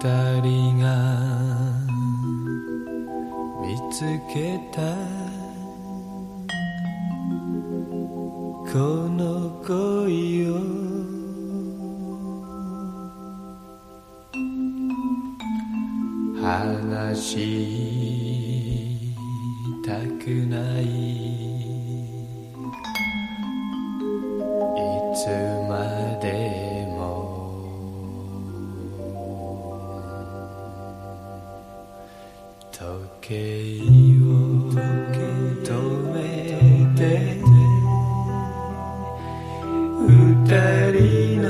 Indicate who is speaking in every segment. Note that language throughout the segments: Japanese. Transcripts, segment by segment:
Speaker 1: 二人が見つけた。この恋を。話したくない。時計を止めて二人の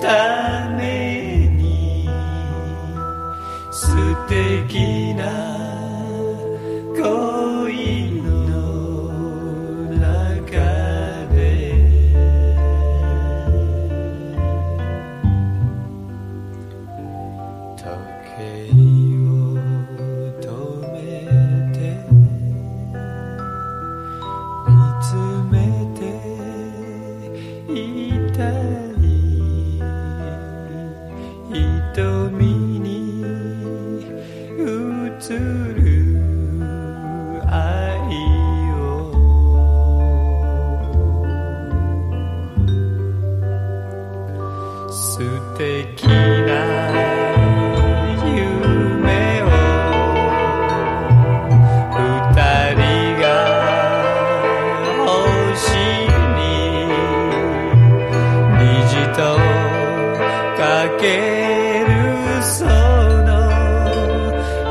Speaker 1: ために素敵な素敵なけるその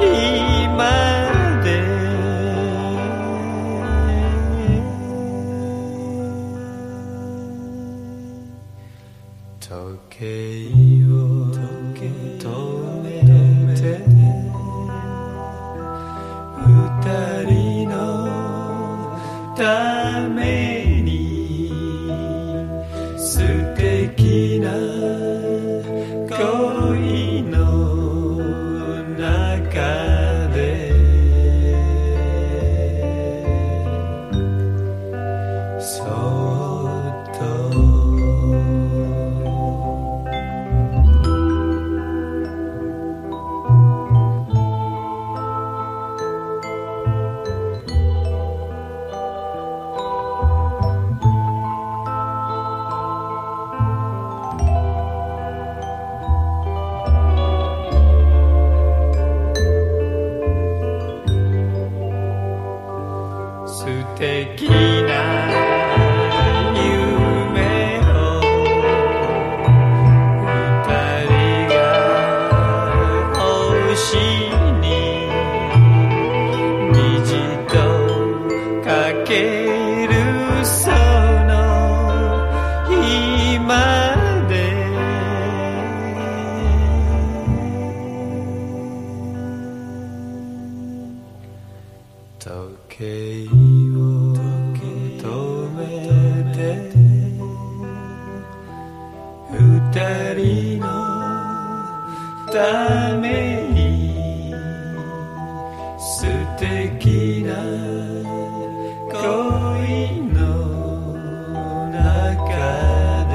Speaker 1: 今で。時計を止めて。二人のために素敵な敵景を求めて二人のために素敵な恋の中で。